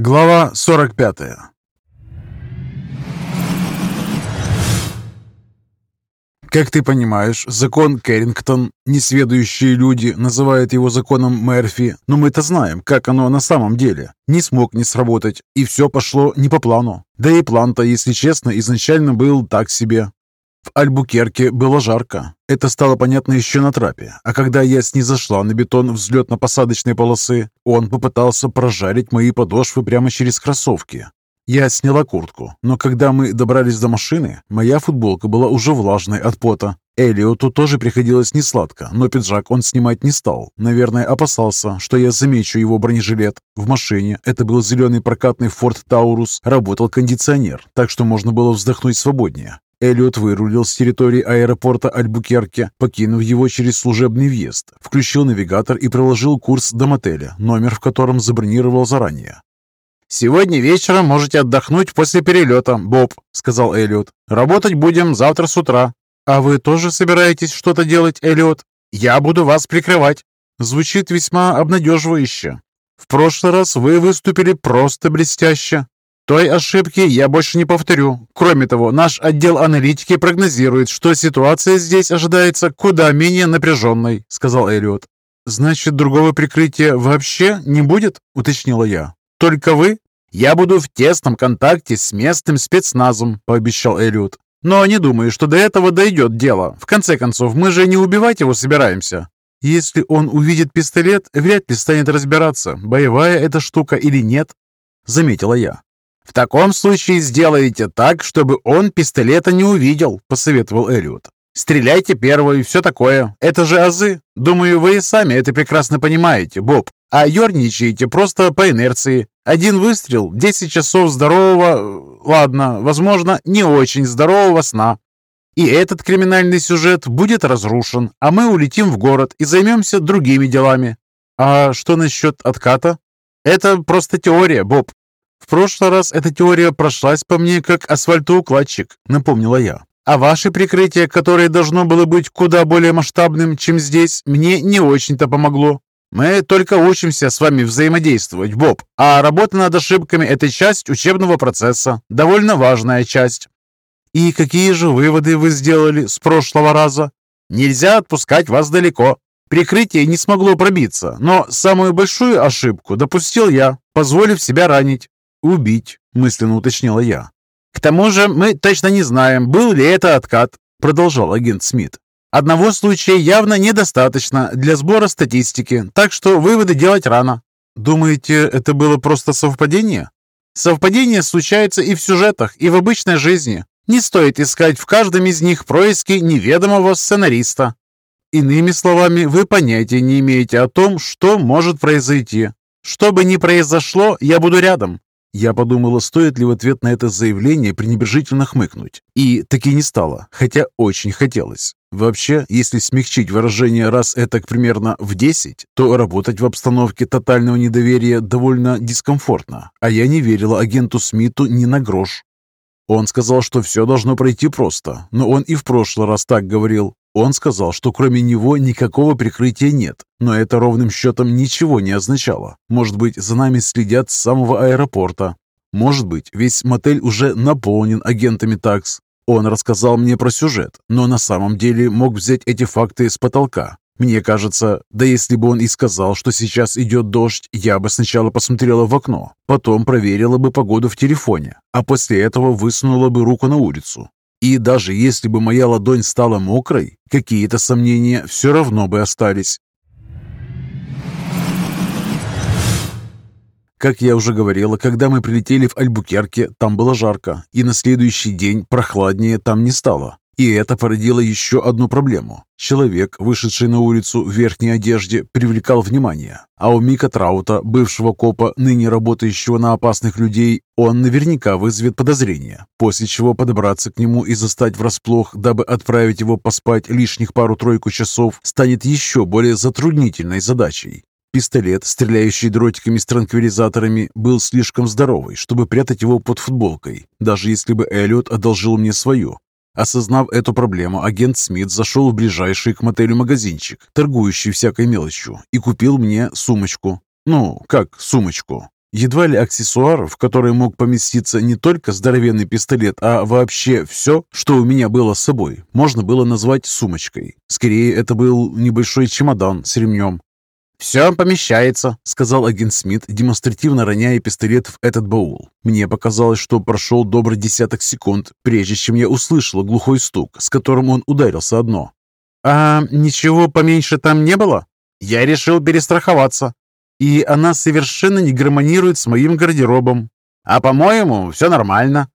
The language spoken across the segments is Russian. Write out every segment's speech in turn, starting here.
Глава 45 Как ты понимаешь, закон Кэррингтон, несведущие люди называют его законом Мерфи, но мы-то знаем, как оно на самом деле. Не смог не сработать, и все пошло не по плану. Да и план-то, если честно, изначально был так себе. В Альбукерке было жарко. Это стало понятно еще на трапе. А когда я снизошла на бетон взлетно-посадочной полосы, он попытался прожарить мои подошвы прямо через кроссовки. Я сняла куртку, но когда мы добрались до машины, моя футболка была уже влажной от пота. Элиоту тоже приходилось несладко, но пиджак он снимать не стал. Наверное, опасался, что я замечу его бронежилет. В машине, это был зеленый прокатный Ford Taurus, работал кондиционер, так что можно было вздохнуть свободнее. Эллиот вырулил с территории аэропорта Альбукерке, покинув его через служебный въезд, включил навигатор и проложил курс до мотеля, номер в котором забронировал заранее. «Сегодня вечером можете отдохнуть после перелета, Боб», — сказал Эллиот. «Работать будем завтра с утра». «А вы тоже собираетесь что-то делать, Эллиот?» «Я буду вас прикрывать». Звучит весьма обнадеживающе. В прошлый раз вы выступили просто блестяще. Той ошибки я больше не повторю. Кроме того, наш отдел аналитики прогнозирует, что ситуация здесь ожидается куда менее напряженной», — сказал Эллиот. «Значит, другого прикрытия вообще не будет?» — уточнила я. «Только вы?» «Я буду в тесном контакте с местным спецназом», — пообещал Эллиот. «Но не думаю, что до этого дойдет дело. В конце концов, мы же не убивать его собираемся». «Если он увидит пистолет, вряд ли станет разбираться, боевая эта штука или нет», — заметила я. «В таком случае сделайте так, чтобы он пистолета не увидел», — посоветовал Эллиот. «Стреляйте первой и все такое. Это же азы. Думаю, вы и сами это прекрасно понимаете, Боб. А ерничаете просто по инерции. Один выстрел, 10 часов здорового, ладно, возможно, не очень здорового сна. И этот криминальный сюжет будет разрушен, а мы улетим в город и займемся другими делами. А что насчет отката? Это просто теория, Боб. В прошлый раз эта теория прошлась по мне как асфальтоукладчик, напомнила я. А ваше прикрытие, которое должно было быть куда более масштабным, чем здесь, мне не очень-то помогло. Мы только учимся с вами взаимодействовать, Боб, а работа над ошибками – это часть учебного процесса, довольно важная часть. И какие же выводы вы сделали с прошлого раза? Нельзя отпускать вас далеко. Прикрытие не смогло пробиться, но самую большую ошибку допустил я, позволив себя ранить. «Убить», — мысленно уточнила я. «К тому же мы точно не знаем, был ли это откат», — продолжал агент Смит. «Одного случая явно недостаточно для сбора статистики, так что выводы делать рано». «Думаете, это было просто совпадение?» «Совпадения случаются и в сюжетах, и в обычной жизни. Не стоит искать в каждом из них происки неведомого сценариста». Иными словами, вы понятия не имеете о том, что может произойти. Что бы ни произошло, я буду рядом. Я подумала, стоит ли в ответ на это заявление пренебрежительно хмыкнуть. И таки не стало, хотя очень хотелось. Вообще, если смягчить выражение раз это примерно в 10, то работать в обстановке тотального недоверия довольно дискомфортно. А я не верила агенту Смиту ни на грош. Он сказал, что все должно пройти просто, но он и в прошлый раз так говорил. Он сказал, что кроме него никакого прикрытия нет, но это ровным счетом ничего не означало. Может быть, за нами следят с самого аэропорта. Может быть, весь мотель уже наполнен агентами ТАКС. Он рассказал мне про сюжет, но на самом деле мог взять эти факты с потолка. Мне кажется, да если бы он и сказал, что сейчас идет дождь, я бы сначала посмотрела в окно, потом проверила бы погоду в телефоне, а после этого высунула бы руку на улицу. И даже если бы моя ладонь стала мокрой, какие-то сомнения все равно бы остались. Как я уже говорила, когда мы прилетели в Альбукерке, там было жарко, и на следующий день прохладнее там не стало. И это породило еще одну проблему. Человек, вышедший на улицу в верхней одежде, привлекал внимание. А у Мика Траута, бывшего копа, ныне работающего на опасных людей, он наверняка вызовет подозрения, после чего подобраться к нему и застать врасплох, дабы отправить его поспать лишних пару-тройку часов, станет еще более затруднительной задачей. Пистолет, стреляющий дротиками с транквилизаторами, был слишком здоровый, чтобы прятать его под футболкой, даже если бы Эллиот одолжил мне свою. Осознав эту проблему, агент Смит зашел в ближайший к мотелю магазинчик, торгующий всякой мелочью, и купил мне сумочку. Ну, как сумочку. Едва ли аксессуар, в который мог поместиться не только здоровенный пистолет, а вообще все, что у меня было с собой, можно было назвать сумочкой. Скорее, это был небольшой чемодан с ремнем. «Все помещается», — сказал агент Смит, демонстративно роняя пистолет в этот баул. Мне показалось, что прошел добрый десяток секунд, прежде чем я услышал глухой стук, с которым он ударился одно. «А ничего поменьше там не было?» «Я решил перестраховаться» и она совершенно не гармонирует с моим гардеробом. А, по-моему, все нормально».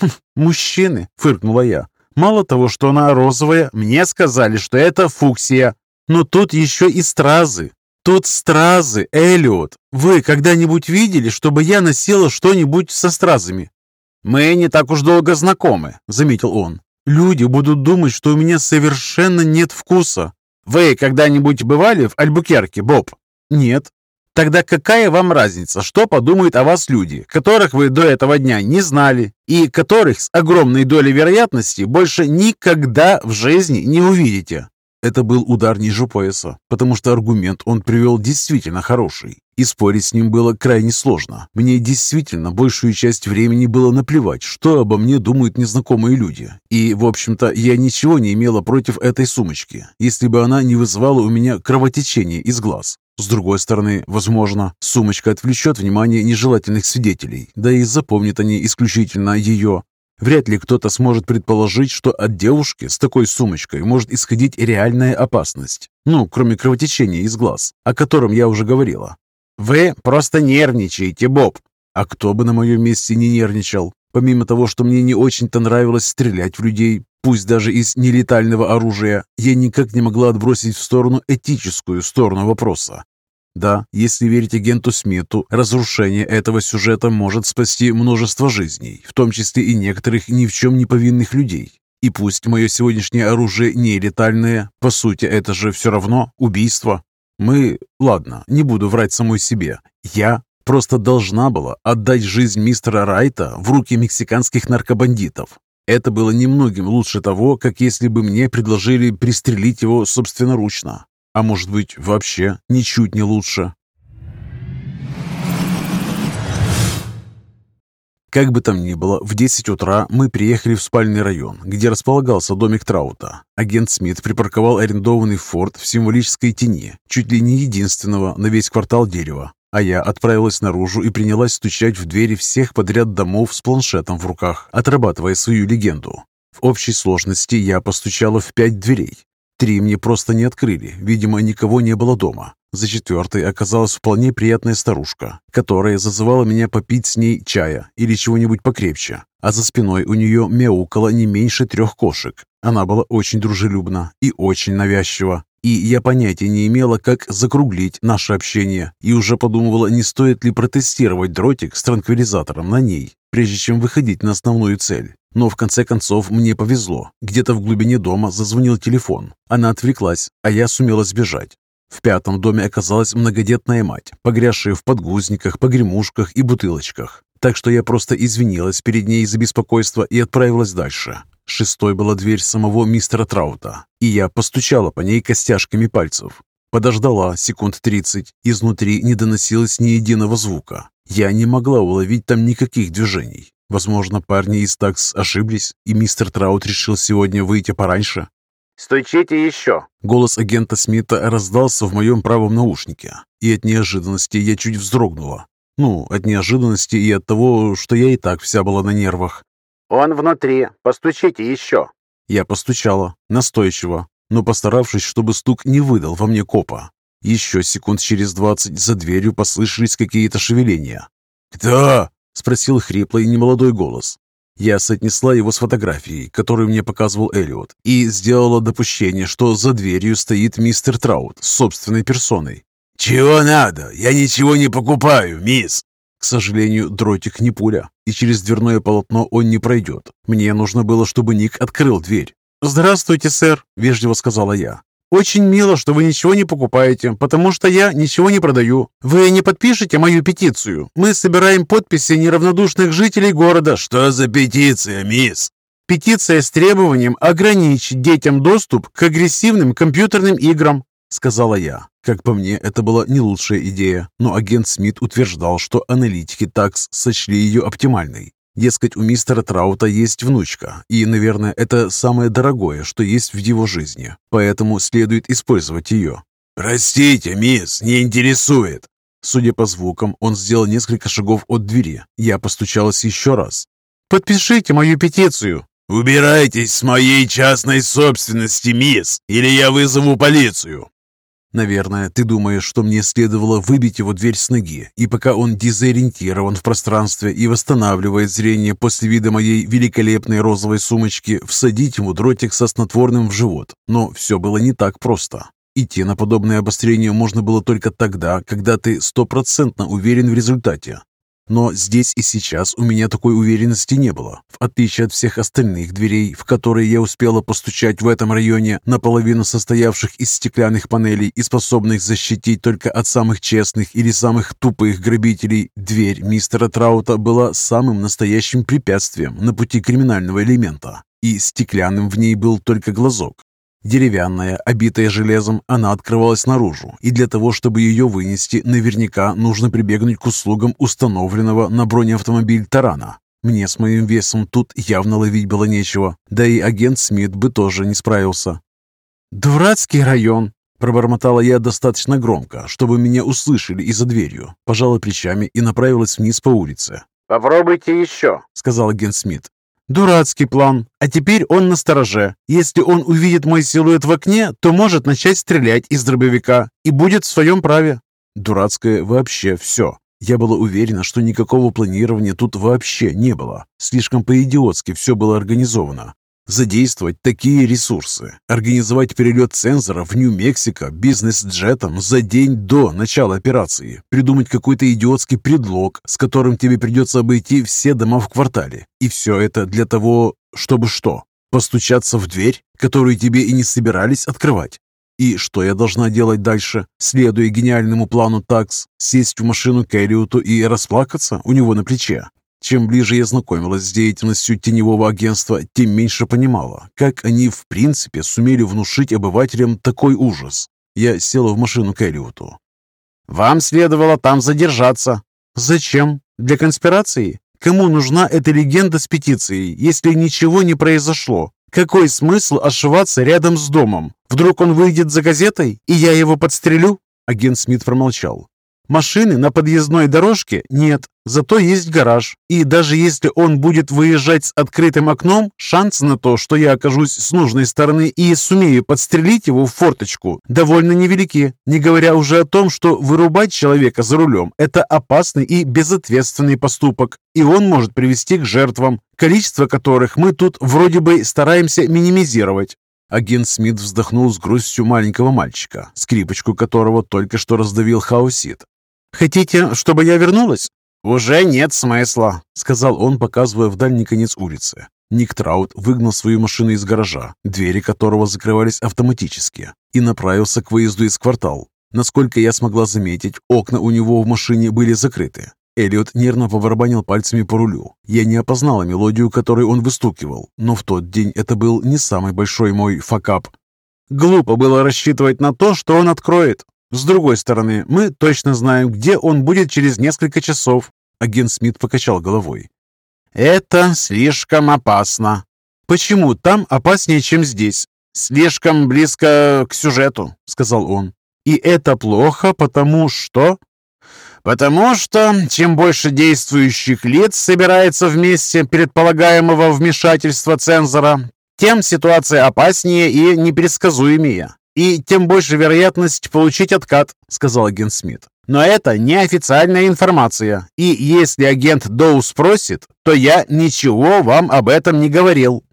«Хм, «Мужчины», — фыркнула я. «Мало того, что она розовая, мне сказали, что это фуксия. Но тут еще и стразы. Тут стразы, Элиот. Вы когда-нибудь видели, чтобы я носила что-нибудь со стразами?» «Мы не так уж долго знакомы», — заметил он. «Люди будут думать, что у меня совершенно нет вкуса». «Вы когда-нибудь бывали в Альбукерке, Боб?» «Нет». Тогда какая вам разница, что подумают о вас люди, которых вы до этого дня не знали и которых с огромной долей вероятности больше никогда в жизни не увидите? Это был удар ниже пояса, потому что аргумент он привел действительно хороший, и спорить с ним было крайне сложно. Мне действительно большую часть времени было наплевать, что обо мне думают незнакомые люди. И, в общем-то, я ничего не имела против этой сумочки, если бы она не вызывала у меня кровотечение из глаз. С другой стороны, возможно, сумочка отвлечет внимание нежелательных свидетелей, да и запомнят они исключительно ее. Вряд ли кто-то сможет предположить, что от девушки с такой сумочкой может исходить реальная опасность. Ну, кроме кровотечения из глаз, о котором я уже говорила. «Вы просто нервничаете, Боб!» А кто бы на моем месте не нервничал? Помимо того, что мне не очень-то нравилось стрелять в людей, пусть даже из нелетального оружия, я никак не могла отбросить в сторону этическую сторону вопроса. Да, если верить агенту Смиту, разрушение этого сюжета может спасти множество жизней, в том числе и некоторых ни в чем не повинных людей. И пусть мое сегодняшнее оружие не летальное, по сути, это же все равно убийство. Мы... Ладно, не буду врать самой себе. Я просто должна была отдать жизнь мистера Райта в руки мексиканских наркобандитов. Это было немногим лучше того, как если бы мне предложили пристрелить его собственноручно. А может быть, вообще ничуть не лучше. Как бы там ни было, в 10 утра мы приехали в спальный район, где располагался домик Траута. Агент Смит припарковал арендованный форт в символической тени, чуть ли не единственного на весь квартал дерева. А я отправилась наружу и принялась стучать в двери всех подряд домов с планшетом в руках, отрабатывая свою легенду. В общей сложности я постучала в пять дверей, Три мне просто не открыли, видимо, никого не было дома. За четвертой оказалась вполне приятная старушка, которая зазывала меня попить с ней чая или чего-нибудь покрепче, а за спиной у нее мяукало не меньше трех кошек. Она была очень дружелюбна и очень навязчива, и я понятия не имела, как закруглить наше общение, и уже подумывала, не стоит ли протестировать дротик с транквилизатором на ней, прежде чем выходить на основную цель. Но в конце концов мне повезло. Где-то в глубине дома зазвонил телефон. Она отвлеклась, а я сумела сбежать. В пятом доме оказалась многодетная мать, погрязшая в подгузниках, погремушках и бутылочках. Так что я просто извинилась перед ней за беспокойство и отправилась дальше. Шестой была дверь самого мистера Траута, и я постучала по ней костяшками пальцев. Подождала секунд тридцать, изнутри не доносилось ни единого звука. Я не могла уловить там никаких движений. Возможно, парни из такс ошиблись, и мистер Траут решил сегодня выйти пораньше. «Стучите еще!» Голос агента Смита раздался в моем правом наушнике, и от неожиданности я чуть вздрогнула. Ну, от неожиданности и от того, что я и так вся была на нервах. «Он внутри. Постучите еще!» Я постучала, настойчиво, но постаравшись, чтобы стук не выдал во мне копа. Еще секунд через двадцать за дверью послышались какие-то шевеления. «Кто?» — спросил хриплый немолодой голос. Я соотнесла его с фотографией, которую мне показывал Эллиот, и сделала допущение, что за дверью стоит мистер Траут с собственной персоной. «Чего надо? Я ничего не покупаю, мисс!» К сожалению, дротик не пуля, и через дверное полотно он не пройдет. Мне нужно было, чтобы Ник открыл дверь. «Здравствуйте, сэр», — вежливо сказала я. «Очень мило, что вы ничего не покупаете, потому что я ничего не продаю. Вы не подпишете мою петицию? Мы собираем подписи неравнодушных жителей города». «Что за петиция, мисс?» «Петиция с требованием ограничить детям доступ к агрессивным компьютерным играм». сказала я. Как по мне, это была не лучшая идея, но агент Смит утверждал, что аналитики ТАКС сочли ее оптимальной. Дескать, у мистера Траута есть внучка, и, наверное, это самое дорогое, что есть в его жизни, поэтому следует использовать ее. «Простите, мисс, не интересует». Судя по звукам, он сделал несколько шагов от двери. Я постучалась еще раз. «Подпишите мою петицию!» «Убирайтесь с моей частной собственности, мисс, или я вызову полицию!» Наверное, ты думаешь, что мне следовало выбить его дверь с ноги, и пока он дезориентирован в пространстве и восстанавливает зрение после вида моей великолепной розовой сумочки, всадить ему дротик со снотворным в живот. Но все было не так просто. Идти на подобное обострение можно было только тогда, когда ты стопроцентно уверен в результате. Но здесь и сейчас у меня такой уверенности не было. В отличие от всех остальных дверей, в которые я успела постучать в этом районе, наполовину состоявших из стеклянных панелей и способных защитить только от самых честных или самых тупых грабителей, дверь мистера Траута была самым настоящим препятствием на пути криминального элемента. И стеклянным в ней был только глазок. Деревянная, обитая железом, она открывалась наружу, и для того, чтобы ее вынести, наверняка нужно прибегнуть к услугам установленного на бронеавтомобиль тарана. Мне с моим весом тут явно ловить было нечего, да и агент Смит бы тоже не справился. «Дурацкий район!» Пробормотала я достаточно громко, чтобы меня услышали и за дверью. Пожала плечами и направилась вниз по улице. «Попробуйте еще», — сказал агент Смит. Дурацкий план. А теперь он на стороже. Если он увидит мой силуэт в окне, то может начать стрелять из дробовика и будет в своем праве. Дурацкое вообще все. Я была уверена, что никакого планирования тут вообще не было. Слишком по-идиотски все было организовано. Задействовать такие ресурсы, организовать перелет цензора в Нью-Мексико бизнес-джетом за день до начала операции, придумать какой-то идиотский предлог, с которым тебе придется обойти все дома в квартале. И все это для того, чтобы что? Постучаться в дверь, которую тебе и не собирались открывать? И что я должна делать дальше, следуя гениальному плану ТАКС? Сесть в машину к Элиоту и расплакаться у него на плече? Чем ближе я знакомилась с деятельностью теневого агентства, тем меньше понимала, как они в принципе сумели внушить обывателям такой ужас. Я села в машину к Элиоту. «Вам следовало там задержаться». «Зачем? Для конспирации? Кому нужна эта легенда с петицией, если ничего не произошло? Какой смысл ошиваться рядом с домом? Вдруг он выйдет за газетой, и я его подстрелю?» Агент Смит промолчал. Машины на подъездной дорожке нет, зато есть гараж. И даже если он будет выезжать с открытым окном, шансы на то, что я окажусь с нужной стороны и сумею подстрелить его в форточку, довольно невелики. Не говоря уже о том, что вырубать человека за рулем – это опасный и безответственный поступок, и он может привести к жертвам, количество которых мы тут вроде бы стараемся минимизировать. Агент Смит вздохнул с грустью маленького мальчика, скрипочку которого только что раздавил хаосит. «Хотите, чтобы я вернулась?» «Уже нет смысла», — сказал он, показывая в дальний конец улицы. Ник Траут выгнал свою машину из гаража, двери которого закрывались автоматически, и направился к выезду из квартал. Насколько я смогла заметить, окна у него в машине были закрыты. Эллиот нервно побарабанил пальцами по рулю. Я не опознала мелодию, которую он выстукивал, но в тот день это был не самый большой мой факап. Глупо было рассчитывать на то, что он откроет. С другой стороны, мы точно знаем, где он будет через несколько часов. Агент Смит покачал головой. Это слишком опасно. Почему там опаснее, чем здесь? Слишком близко к сюжету, сказал он. И это плохо, потому что... Потому что чем больше действующих лиц собирается вместе предполагаемого вмешательства цензора, тем ситуация опаснее и непредсказуемее. И тем больше вероятность получить откат, сказал агент Смит. Но это неофициальная информация. И если агент Доу спросит, то я ничего вам об этом не говорил.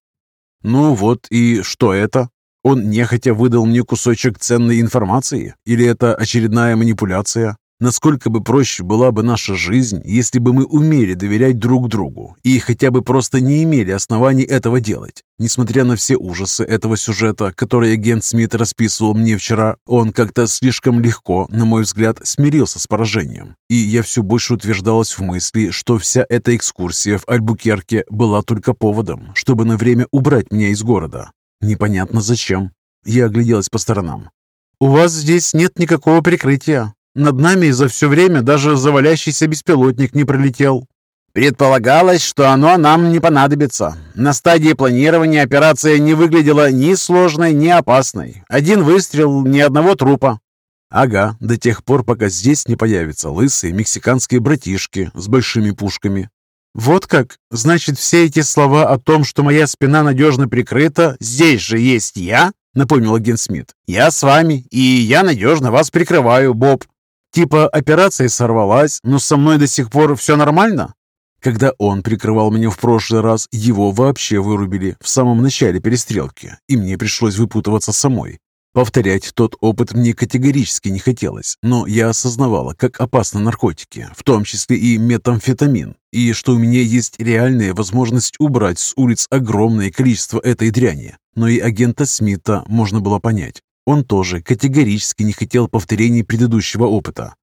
Ну вот и что это? Он нехотя выдал мне кусочек ценной информации? Или это очередная манипуляция? Насколько бы проще была бы наша жизнь, если бы мы умели доверять друг другу и хотя бы просто не имели оснований этого делать. Несмотря на все ужасы этого сюжета, который агент Смит расписывал мне вчера, он как-то слишком легко, на мой взгляд, смирился с поражением. И я все больше утверждалась в мысли, что вся эта экскурсия в Альбукерке была только поводом, чтобы на время убрать меня из города. Непонятно зачем. Я огляделась по сторонам. «У вас здесь нет никакого прикрытия. Над нами за все время даже завалящийся беспилотник не пролетел». Предполагалось, что оно нам не понадобится. На стадии планирования операция не выглядела ни сложной, ни опасной. Один выстрел, ни одного трупа. Ага, до тех пор, пока здесь не появятся лысые мексиканские братишки с большими пушками. «Вот как? Значит, все эти слова о том, что моя спина надежно прикрыта, здесь же есть я?» — напомнил агент Смит. «Я с вами, и я надежно вас прикрываю, Боб. Типа операция сорвалась, но со мной до сих пор все нормально?» Когда он прикрывал меня в прошлый раз, его вообще вырубили в самом начале перестрелки, и мне пришлось выпутываться самой. Повторять тот опыт мне категорически не хотелось, но я осознавала, как опасны наркотики, в том числе и метамфетамин, и что у меня есть реальная возможность убрать с улиц огромное количество этой дряни. Но и агента Смита можно было понять. Он тоже категорически не хотел повторений предыдущего опыта.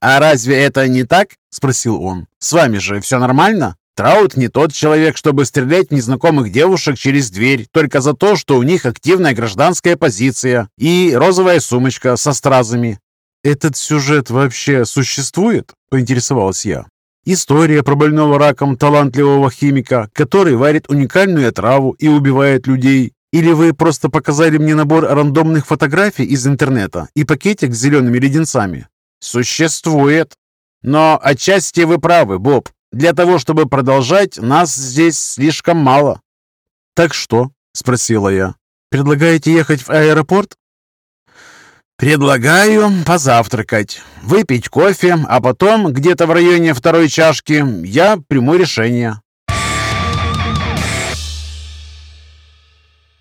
«А разве это не так?» – спросил он. «С вами же все нормально?» Траут не тот человек, чтобы стрелять в незнакомых девушек через дверь только за то, что у них активная гражданская позиция и розовая сумочка со стразами. «Этот сюжет вообще существует?» – поинтересовалась я. «История про больного раком талантливого химика, который варит уникальную траву и убивает людей. Или вы просто показали мне набор рандомных фотографий из интернета и пакетик с зелеными леденцами?» «Существует. Но отчасти вы правы, Боб. Для того, чтобы продолжать, нас здесь слишком мало». «Так что?» – спросила я. «Предлагаете ехать в аэропорт?» «Предлагаю позавтракать, выпить кофе, а потом, где-то в районе второй чашки, я приму решение.